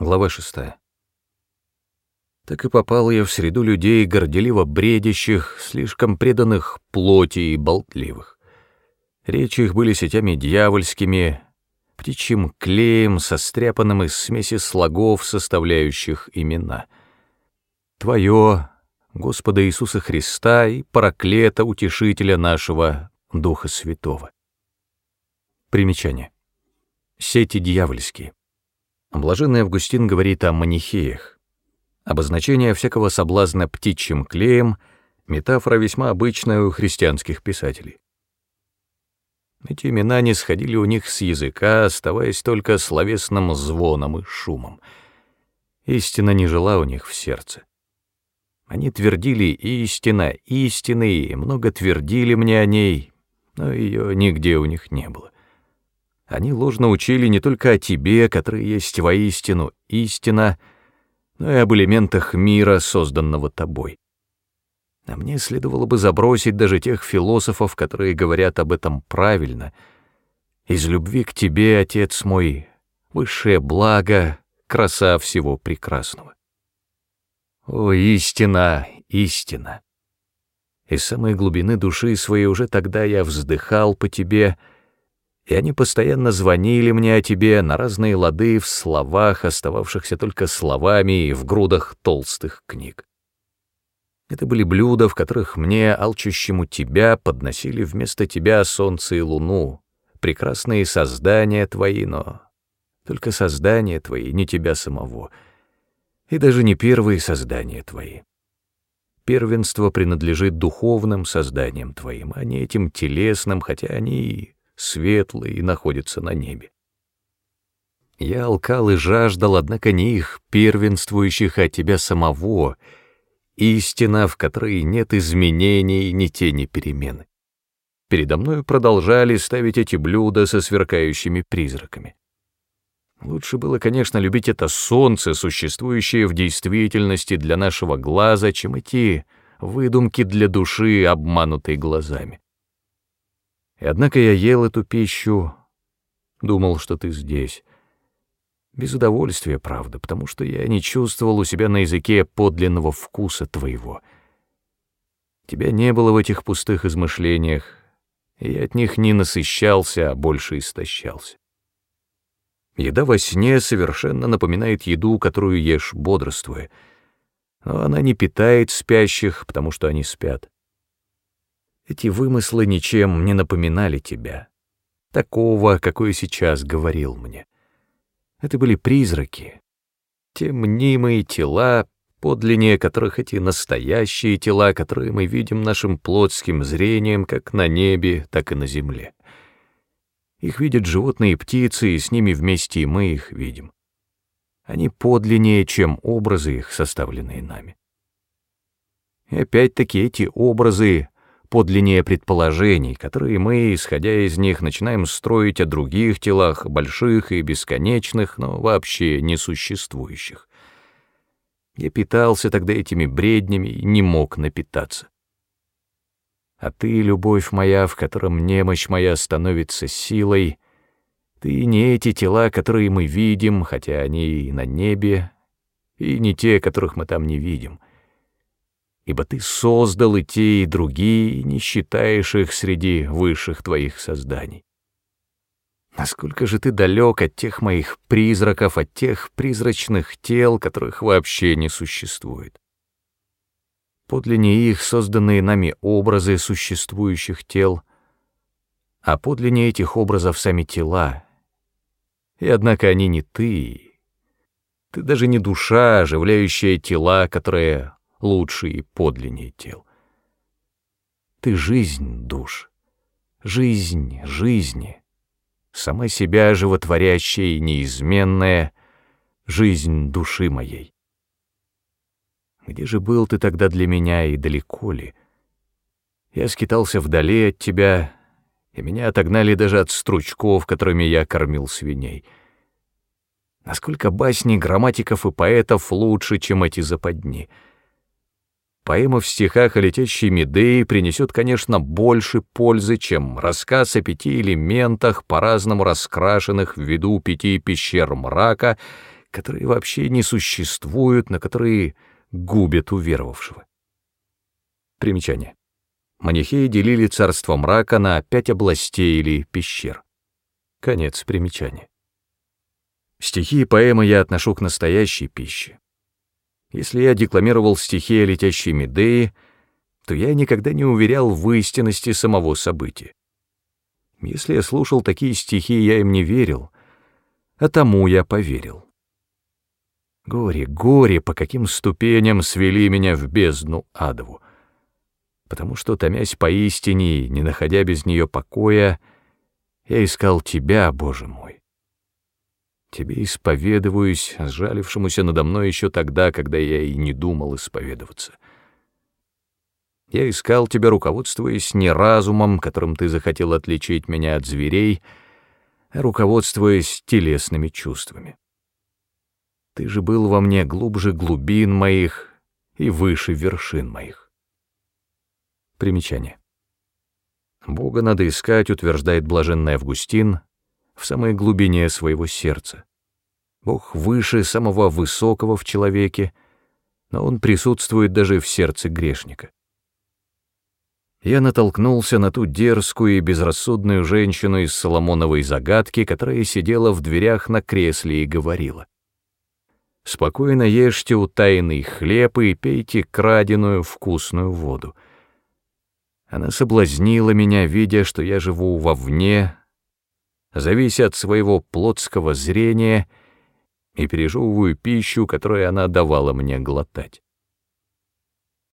Глава шестая. Так и попал я в среду людей, горделиво бредящих, слишком преданных плоти и болтливых. Речи их были сетями дьявольскими, птичьим клеем, состряпанным из смеси слогов, составляющих имена. Твое, Господа Иисуса Христа и параклета, утешителя нашего Духа Святого. Примечание. Сети дьявольские. Блаженный Августин говорит о манихеях. Обозначение всякого соблазна птичьим клеем — метафора весьма обычная у христианских писателей. Эти имена не сходили у них с языка, оставаясь только словесным звоном и шумом. Истина не жила у них в сердце. Они твердили «истина, истины», и много твердили мне о ней, но ее нигде у них не было. Они ложно учили не только о тебе, который есть воистину истина, но и об элементах мира, созданного тобой. А мне следовало бы забросить даже тех философов, которые говорят об этом правильно. Из любви к тебе, Отец мой, высшее благо, краса всего прекрасного. О, истина, истина! Из самой глубины души своей уже тогда я вздыхал по тебе, и они постоянно звонили мне о тебе на разные лады в словах, остававшихся только словами и в грудах толстых книг. Это были блюда, в которых мне, алчущему тебя, подносили вместо тебя солнце и луну, прекрасные создания твои, но только создания твои, не тебя самого, и даже не первые создания твои. Первенство принадлежит духовным созданиям твоим, а не этим телесным, хотя они и светлые и находятся на небе. Я алкал и жаждал, однако не их первенствующих, а тебя самого — истина, в которой нет изменений, ни тени перемены. Передо мной продолжали ставить эти блюда со сверкающими призраками. Лучше было, конечно, любить это солнце, существующее в действительности для нашего глаза, чем эти выдумки для души, обманутой глазами. И однако я ел эту пищу, думал, что ты здесь, без удовольствия, правда, потому что я не чувствовал у себя на языке подлинного вкуса твоего. Тебя не было в этих пустых измышлениях, и я от них не насыщался, а больше истощался. Еда во сне совершенно напоминает еду, которую ешь бодрствуя, но она не питает спящих, потому что они спят. Эти вымыслы ничем не напоминали тебя, такого, какой сейчас говорил мне. Это были призраки, те мнимые тела, подлиннее которых эти настоящие тела, которые мы видим нашим плотским зрением как на небе, так и на земле. Их видят животные и птицы, и с ними вместе и мы их видим. Они подлиннее, чем образы их, составленные нами. И опять-таки эти образы подлиннее предположений, которые мы, исходя из них, начинаем строить о других телах, больших и бесконечных, но вообще несуществующих. Я питался тогда этими бреднями и не мог напитаться. А ты, любовь моя, в котором немощь моя становится силой, ты не эти тела, которые мы видим, хотя они и на небе, и не те, которых мы там не видим — ибо ты создал и те, и другие, и не считаешь их среди высших твоих созданий. Насколько же ты далек от тех моих призраков, от тех призрачных тел, которых вообще не существует. Подлиннее их созданные нами образы существующих тел, а подлиннее этих образов сами тела. И однако они не ты. Ты даже не душа, оживляющая тела, которые лучше и подлиннее тел. Ты жизнь душ, жизнь жизни, сама себя животворящая и неизменная жизнь души моей. Где же был ты тогда для меня и далеко ли? Я скитался вдали от тебя, и меня отогнали даже от стручков, которыми я кормил свиней. Насколько басни грамматиков и поэтов лучше, чем эти западни — Поэма в стихах о летящей Медее принесет, конечно, больше пользы, чем рассказ о пяти элементах, по-разному раскрашенных в виду пяти пещер мрака, которые вообще не существуют, но которые губят уверовавшего. Примечание. Манихеи делили царство мрака на пять областей или пещер. Конец примечания. Стихи и поэмы я отношу к настоящей пище. Если я декламировал стихи о летящей Медее, то я никогда не уверял в истинности самого события. Если я слушал такие стихи, я им не верил, а тому я поверил. Горе, горе, по каким ступеням свели меня в бездну адову. Потому что, томясь поистине и не находя без нее покоя, я искал тебя, Боже мой. Тебе исповедуюсь, сжалившемуся надо мной еще тогда, когда я и не думал исповедоваться. Я искал тебя, руководствуясь не разумом, которым ты захотел отличить меня от зверей, а руководствуясь телесными чувствами. Ты же был во мне глубже глубин моих и выше вершин моих. Примечание. Бога надо искать, утверждает блаженный Августин, в самой глубине своего сердца. Бог выше самого высокого в человеке, но Он присутствует даже в сердце грешника я натолкнулся на ту дерзкую и безрассудную женщину из Соломоновой загадки, которая сидела в дверях на кресле и говорила. «Спокойно ешьте утаянный хлеб и пейте краденую вкусную воду». Она соблазнила меня, видя, что я живу вовне, завися от своего плотского зрения и пережевываю пищу, которую она давала мне глотать.